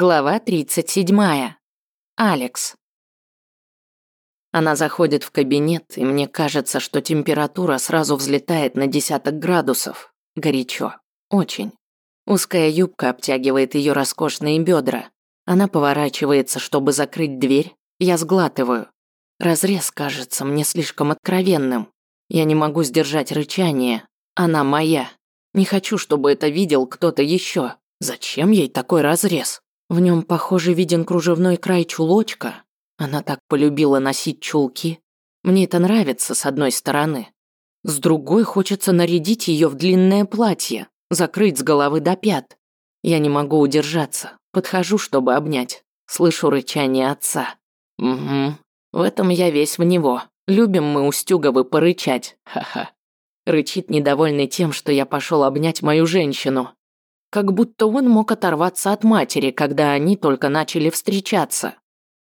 Глава 37. Алекс. Она заходит в кабинет, и мне кажется, что температура сразу взлетает на десяток градусов. Горячо. Очень. Узкая юбка обтягивает ее роскошные бедра. Она поворачивается, чтобы закрыть дверь. Я сглатываю. Разрез кажется мне слишком откровенным. Я не могу сдержать рычание. Она моя. Не хочу, чтобы это видел кто-то еще. Зачем ей такой разрез? В нем, похоже, виден кружевной край чулочка. Она так полюбила носить чулки. Мне это нравится, с одной стороны. С другой хочется нарядить ее в длинное платье, закрыть с головы до пят. Я не могу удержаться. Подхожу, чтобы обнять. Слышу рычание отца. Угу. В этом я весь в него. Любим мы у Стюговы порычать. Ха-ха. Рычит недовольный тем, что я пошел обнять мою женщину. Как будто он мог оторваться от матери, когда они только начали встречаться.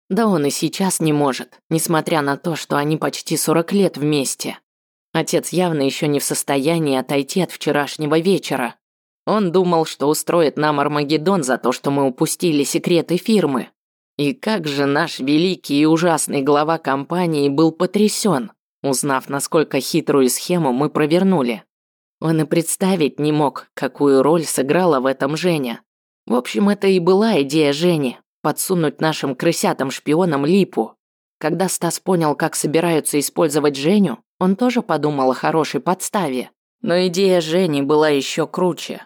Да он и сейчас не может, несмотря на то, что они почти 40 лет вместе. Отец явно еще не в состоянии отойти от вчерашнего вечера. Он думал, что устроит нам Армагеддон за то, что мы упустили секреты фирмы. И как же наш великий и ужасный глава компании был потрясен, узнав, насколько хитрую схему мы провернули. Он и представить не мог, какую роль сыграла в этом Женя. В общем, это и была идея Жени – подсунуть нашим крысятам-шпионам липу. Когда Стас понял, как собираются использовать Женю, он тоже подумал о хорошей подставе. Но идея Жени была еще круче.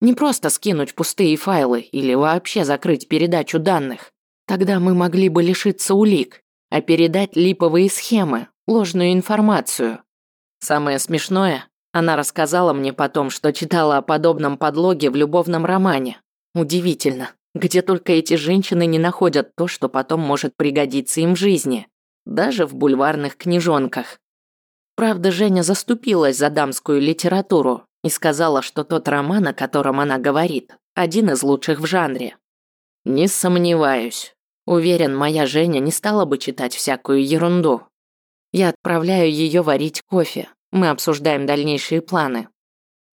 Не просто скинуть пустые файлы или вообще закрыть передачу данных. Тогда мы могли бы лишиться улик, а передать липовые схемы, ложную информацию. Самое смешное, она рассказала мне потом, что читала о подобном подлоге в любовном романе. Удивительно, где только эти женщины не находят то, что потом может пригодиться им в жизни. Даже в бульварных книжонках. Правда, Женя заступилась за дамскую литературу и сказала, что тот роман, о котором она говорит, один из лучших в жанре. Не сомневаюсь. Уверен, моя Женя не стала бы читать всякую ерунду. Я отправляю ее варить кофе, мы обсуждаем дальнейшие планы.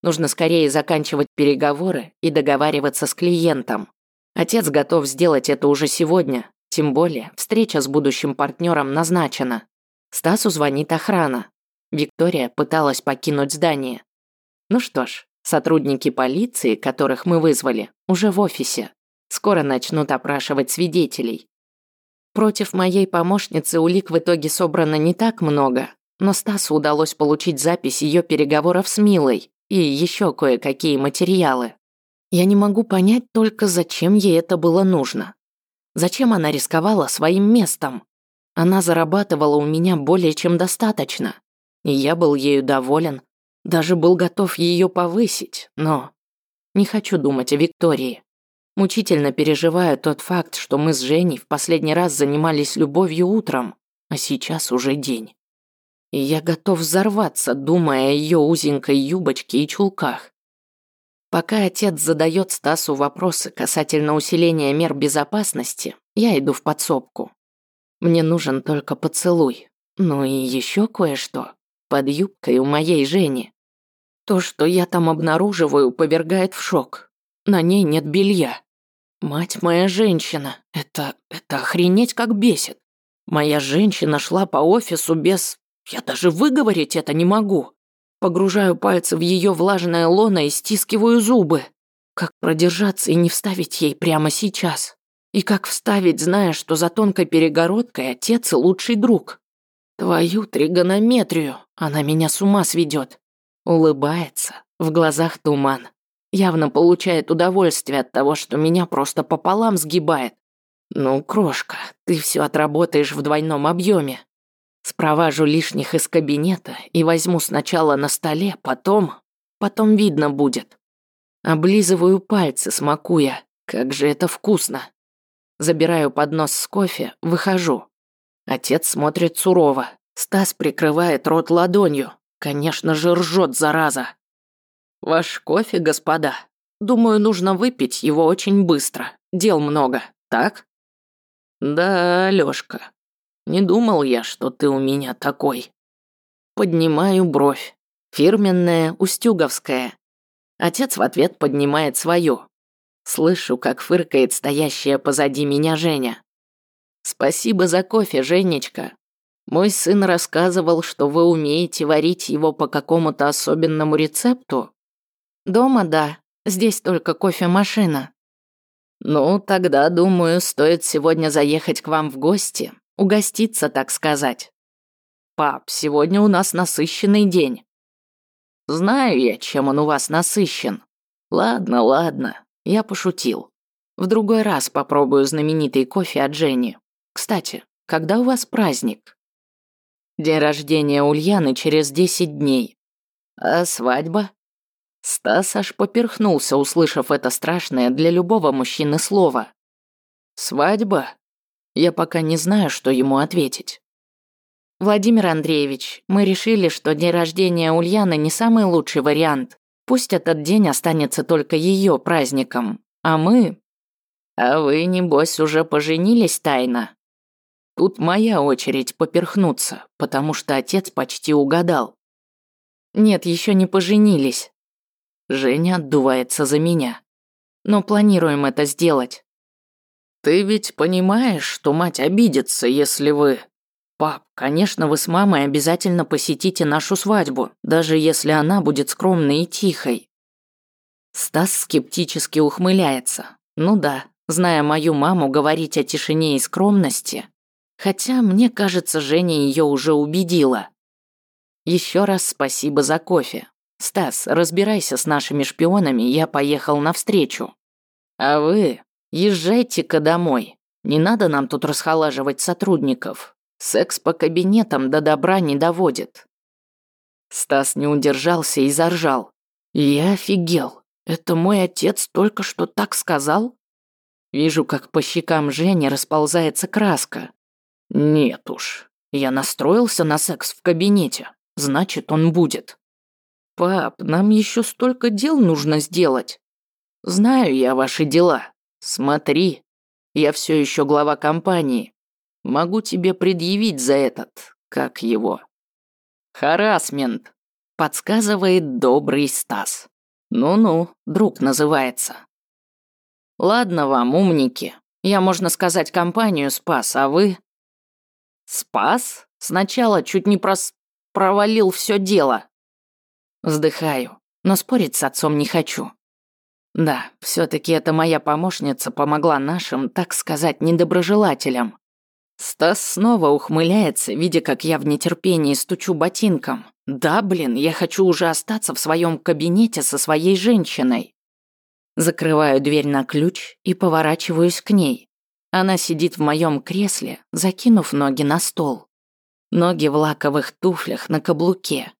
Нужно скорее заканчивать переговоры и договариваться с клиентом. Отец готов сделать это уже сегодня, тем более встреча с будущим партнером назначена. Стасу звонит охрана. Виктория пыталась покинуть здание. Ну что ж, сотрудники полиции, которых мы вызвали, уже в офисе. Скоро начнут опрашивать свидетелей. Против моей помощницы улик в итоге собрано не так много, но Стасу удалось получить запись ее переговоров с Милой и еще кое-какие материалы. Я не могу понять только, зачем ей это было нужно. Зачем она рисковала своим местом? Она зарабатывала у меня более чем достаточно, и я был ею доволен, даже был готов ее повысить, но не хочу думать о Виктории. Мучительно переживаю тот факт, что мы с Женей в последний раз занимались любовью утром, а сейчас уже день и я готов взорваться, думая о ее узенькой юбочке и чулках. Пока отец задает Стасу вопросы касательно усиления мер безопасности, я иду в подсобку. Мне нужен только поцелуй. Ну и еще кое-что. Под юбкой у моей Жени. То, что я там обнаруживаю, повергает в шок. На ней нет белья. Мать моя женщина. Это... это охренеть как бесит. Моя женщина шла по офису без... Я даже выговорить это не могу. Погружаю пальцы в ее влажное лоно и стискиваю зубы. Как продержаться и не вставить ей прямо сейчас? И как вставить, зная, что за тонкой перегородкой отец и лучший друг? Твою тригонометрию, она меня с ума сведет. Улыбается, в глазах туман. Явно получает удовольствие от того, что меня просто пополам сгибает. Ну, крошка, ты все отработаешь в двойном объеме. Спроважу лишних из кабинета и возьму сначала на столе, потом... Потом видно будет. Облизываю пальцы, смакуя. Как же это вкусно. Забираю поднос с кофе, выхожу. Отец смотрит сурово. Стас прикрывает рот ладонью. Конечно же, ржет, зараза. Ваш кофе, господа. Думаю, нужно выпить его очень быстро. Дел много, так? Да, Лёшка, не думал я, что ты у меня такой. Поднимаю бровь. Фирменная, устюговская. Отец в ответ поднимает свою. Слышу, как фыркает стоящая позади меня Женя. Спасибо за кофе, Женечка. Мой сын рассказывал, что вы умеете варить его по какому-то особенному рецепту. Дома, да. Здесь только кофемашина. Ну, тогда, думаю, стоит сегодня заехать к вам в гости, угоститься, так сказать. Пап, сегодня у нас насыщенный день. Знаю я, чем он у вас насыщен. Ладно, ладно, я пошутил. В другой раз попробую знаменитый кофе от Жени. Кстати, когда у вас праздник? День рождения Ульяны через 10 дней. А свадьба? Стас аж поперхнулся, услышав это страшное для любого мужчины слово. «Свадьба?» Я пока не знаю, что ему ответить. «Владимир Андреевич, мы решили, что день рождения Ульяны не самый лучший вариант. Пусть этот день останется только ее праздником, а мы...» «А вы, небось, уже поженились тайно?» Тут моя очередь поперхнуться, потому что отец почти угадал. «Нет, еще не поженились. Женя отдувается за меня. Но планируем это сделать. Ты ведь понимаешь, что мать обидится, если вы... Пап, конечно, вы с мамой обязательно посетите нашу свадьбу, даже если она будет скромной и тихой. Стас скептически ухмыляется. Ну да, зная мою маму говорить о тишине и скромности. Хотя, мне кажется, Женя ее уже убедила. Еще раз спасибо за кофе. «Стас, разбирайся с нашими шпионами, я поехал навстречу. А вы езжайте-ка домой. Не надо нам тут расхолаживать сотрудников. Секс по кабинетам до добра не доводит». Стас не удержался и заржал. «Я офигел. Это мой отец только что так сказал?» Вижу, как по щекам Жени расползается краска. «Нет уж. Я настроился на секс в кабинете. Значит, он будет». «Пап, нам еще столько дел нужно сделать». «Знаю я ваши дела. Смотри, я все еще глава компании. Могу тебе предъявить за этот, как его». «Харасмент», — подсказывает добрый Стас. «Ну-ну, друг называется». «Ладно вам, умники. Я, можно сказать, компанию спас, а вы...» «Спас? Сначала чуть не прос... провалил все дело». Вздыхаю, но спорить с отцом не хочу. Да, все таки эта моя помощница помогла нашим, так сказать, недоброжелателям. Стас снова ухмыляется, видя, как я в нетерпении стучу ботинком. Да, блин, я хочу уже остаться в своем кабинете со своей женщиной. Закрываю дверь на ключ и поворачиваюсь к ней. Она сидит в моем кресле, закинув ноги на стол. Ноги в лаковых туфлях на каблуке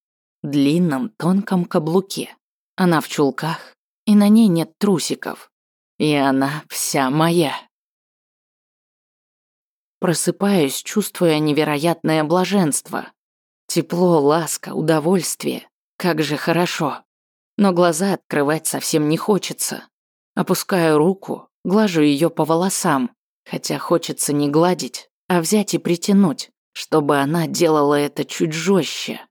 длинном тонком каблуке. Она в чулках, и на ней нет трусиков. И она вся моя. Просыпаюсь, чувствуя невероятное блаженство. Тепло, ласка, удовольствие. Как же хорошо. Но глаза открывать совсем не хочется. Опускаю руку, глажу ее по волосам, хотя хочется не гладить, а взять и притянуть, чтобы она делала это чуть жестче.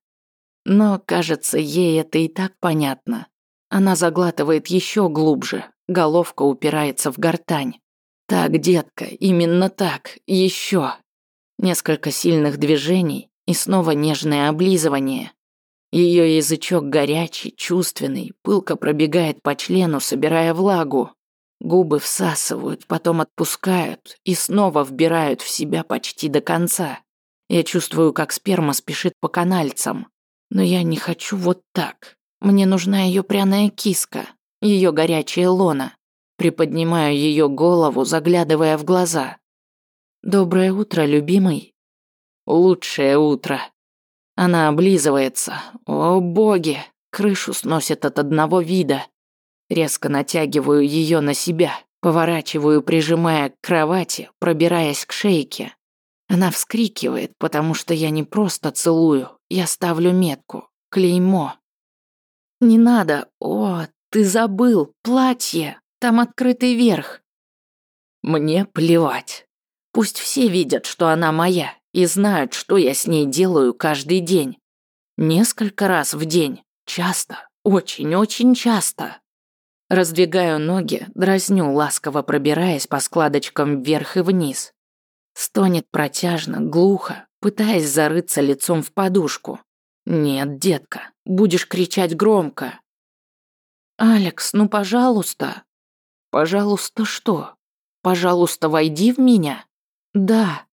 Но, кажется, ей это и так понятно. Она заглатывает еще глубже, головка упирается в гортань. Так, детка, именно так, еще. Несколько сильных движений и снова нежное облизывание. Ее язычок горячий, чувственный, пылко пробегает по члену, собирая влагу. Губы всасывают, потом отпускают и снова вбирают в себя почти до конца. Я чувствую, как сперма спешит по канальцам. Но я не хочу вот так. Мне нужна ее пряная киска, ее горячая лона. Приподнимаю ее голову, заглядывая в глаза. «Доброе утро, любимый». «Лучшее утро». Она облизывается. О, боги, крышу сносит от одного вида. Резко натягиваю ее на себя, поворачиваю, прижимая к кровати, пробираясь к шейке. Она вскрикивает, потому что я не просто целую, я ставлю метку, клеймо. Не надо, о, ты забыл, платье, там открытый верх. Мне плевать. Пусть все видят, что она моя, и знают, что я с ней делаю каждый день. Несколько раз в день, часто, очень-очень часто. Раздвигаю ноги, дразню, ласково пробираясь по складочкам вверх и вниз. Стонет протяжно, глухо, пытаясь зарыться лицом в подушку. «Нет, детка, будешь кричать громко». «Алекс, ну пожалуйста». «Пожалуйста что? Пожалуйста, войди в меня». «Да».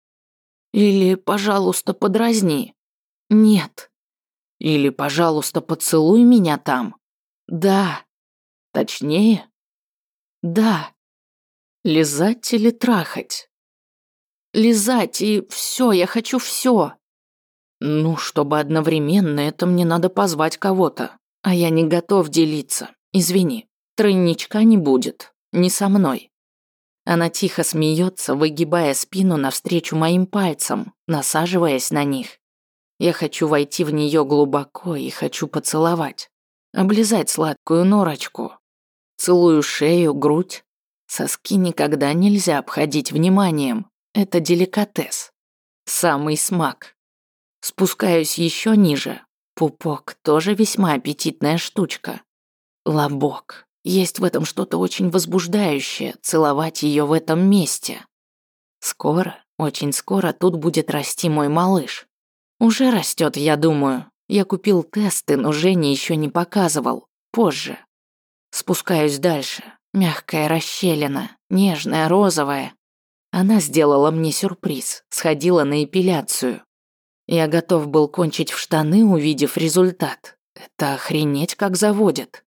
Или «пожалуйста, подразни». «Нет». Или «пожалуйста, поцелуй меня там». «Да». Точнее? «Да». Лизать или трахать? Лизать и все, я хочу все. Ну, чтобы одновременно, это мне надо позвать кого-то. А я не готов делиться. Извини, тройничка не будет. Не со мной. Она тихо смеется, выгибая спину навстречу моим пальцам, насаживаясь на них. Я хочу войти в нее глубоко и хочу поцеловать. Облизать сладкую норочку. Целую шею, грудь. Соски никогда нельзя обходить вниманием. Это деликатес. Самый смак. Спускаюсь еще ниже. Пупок тоже весьма аппетитная штучка. Лобок. Есть в этом что-то очень возбуждающее, целовать ее в этом месте. Скоро, очень скоро тут будет расти мой малыш. Уже растет, я думаю. Я купил тесты, но Женя еще не показывал. Позже. Спускаюсь дальше. Мягкая расщелина, нежная, розовая. Она сделала мне сюрприз, сходила на эпиляцию. Я готов был кончить в штаны, увидев результат. Это охренеть как заводит.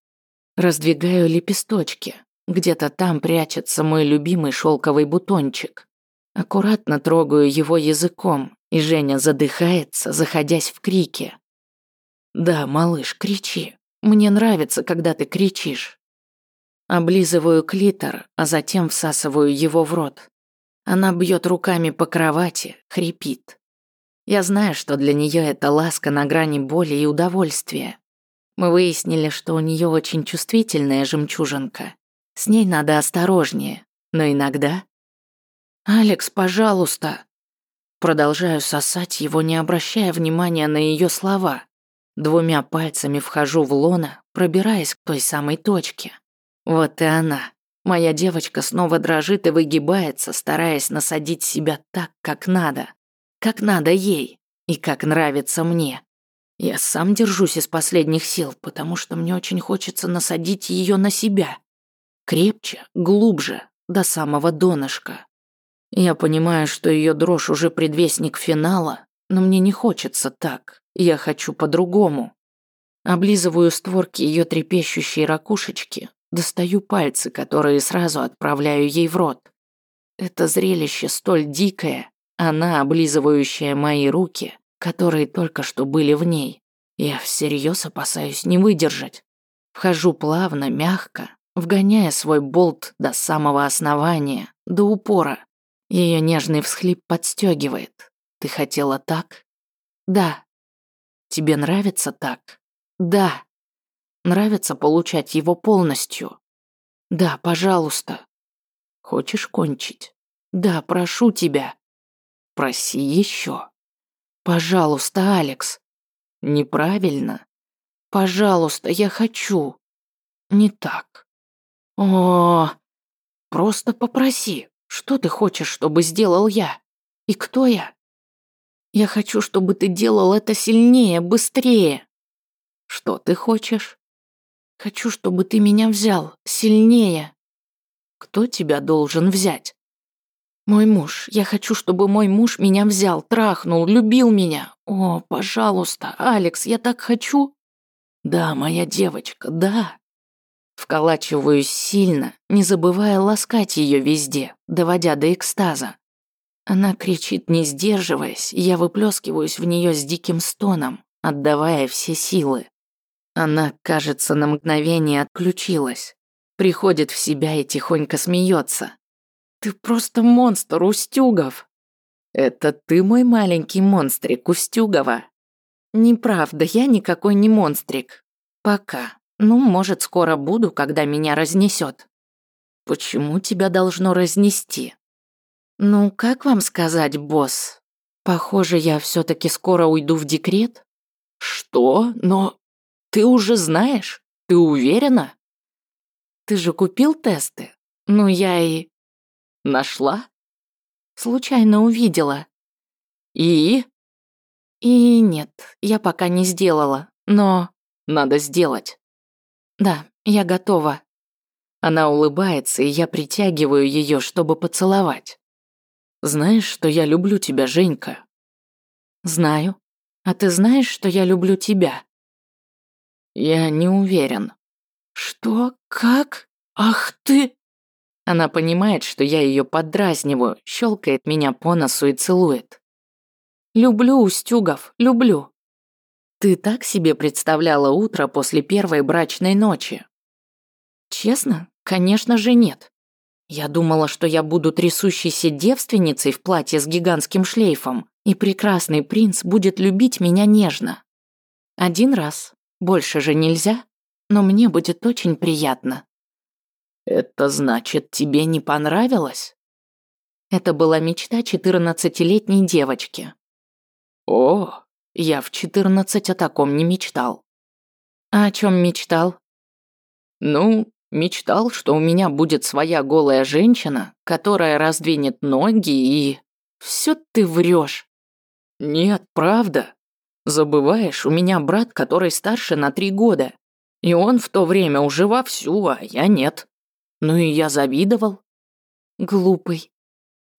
Раздвигаю лепесточки. Где-то там прячется мой любимый шелковый бутончик. Аккуратно трогаю его языком, и Женя задыхается, заходясь в крики. «Да, малыш, кричи. Мне нравится, когда ты кричишь». Облизываю клитор, а затем всасываю его в рот. Она бьет руками по кровати, хрипит. Я знаю, что для нее это ласка на грани боли и удовольствия. Мы выяснили, что у нее очень чувствительная жемчужинка. С ней надо осторожнее, но иногда... «Алекс, пожалуйста!» Продолжаю сосать его, не обращая внимания на ее слова. Двумя пальцами вхожу в лона, пробираясь к той самой точке. Вот и она. Моя девочка снова дрожит и выгибается, стараясь насадить себя так, как надо как надо ей и как нравится мне. Я сам держусь из последних сил, потому что мне очень хочется насадить ее на себя. Крепче, глубже, до самого донышка. Я понимаю, что ее дрожь уже предвестник финала, но мне не хочется так. Я хочу по-другому. Облизываю створки ее трепещущей ракушечки, достаю пальцы, которые сразу отправляю ей в рот. Это зрелище столь дикое, она, облизывающая мои руки, которые только что были в ней. Я всерьез опасаюсь не выдержать. Вхожу плавно, мягко, вгоняя свой болт до самого основания, до упора. Ее нежный всхлип подстегивает. Ты хотела так? Да. Тебе нравится так? Да. Нравится получать его полностью? Да, пожалуйста. Хочешь кончить? Да, прошу тебя. Проси еще. Пожалуйста, Алекс. Неправильно. Пожалуйста, я хочу. Не так. О, просто попроси. Что ты хочешь, чтобы сделал я? И кто я? Я хочу, чтобы ты делал это сильнее, быстрее. Что ты хочешь? Хочу, чтобы ты меня взял сильнее. Кто тебя должен взять? Мой муж. Я хочу, чтобы мой муж меня взял, трахнул, любил меня. О, пожалуйста, Алекс, я так хочу. Да, моя девочка, да. Вколачиваюсь сильно, не забывая ласкать ее везде, доводя до экстаза. Она кричит, не сдерживаясь, я выплескиваюсь в нее с диким стоном, отдавая все силы. Она, кажется, на мгновение отключилась, приходит в себя и тихонько смеется. Ты просто монстр, Устюгов. Это ты мой маленький монстрик, Устюгова. Неправда, я никакой не монстрик. Пока. Ну, может, скоро буду, когда меня разнесет. Почему тебя должно разнести? Ну, как вам сказать, босс? Похоже, я все таки скоро уйду в декрет. Что? Но ты уже знаешь? Ты уверена? Ты же купил тесты? Ну, я и... Нашла? Случайно увидела. И? И нет, я пока не сделала, но... Надо сделать. Да, я готова. Она улыбается, и я притягиваю ее, чтобы поцеловать. Знаешь, что я люблю тебя, Женька? Знаю. А ты знаешь, что я люблю тебя? Я не уверен. Что? Как? Ах ты! Она понимает, что я ее поддразниваю, щелкает меня по носу и целует. Люблю, Устюгов, люблю. Ты так себе представляла утро после первой брачной ночи? Честно? Конечно же нет. Я думала, что я буду трясущейся девственницей в платье с гигантским шлейфом, и прекрасный принц будет любить меня нежно. Один раз. Больше же нельзя, но мне будет очень приятно. Это значит, тебе не понравилось? Это была мечта четырнадцатилетней девочки. О, я в четырнадцать о таком не мечтал. А о чем мечтал? Ну, мечтал, что у меня будет своя голая женщина, которая раздвинет ноги и... Все ты врешь. Нет, правда. Забываешь, у меня брат, который старше на три года. И он в то время уже вовсю, а я нет. Ну и я завидовал. Глупый.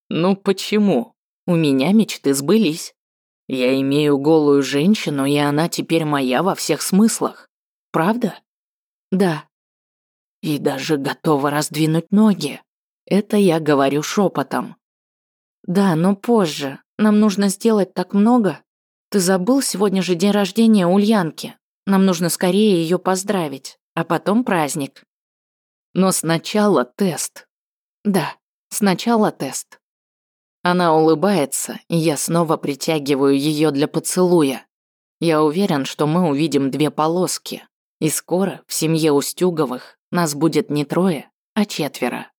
Ну почему? У меня мечты сбылись. Я имею голую женщину, и она теперь моя во всех смыслах. Правда? Да. И даже готова раздвинуть ноги. Это я говорю шепотом. Да, но позже. Нам нужно сделать так много. Ты забыл, сегодня же день рождения Ульянки. Нам нужно скорее ее поздравить, а потом праздник. Но сначала тест. Да, сначала тест. Она улыбается, и я снова притягиваю ее для поцелуя. Я уверен, что мы увидим две полоски. И скоро в семье Устюговых нас будет не трое, а четверо.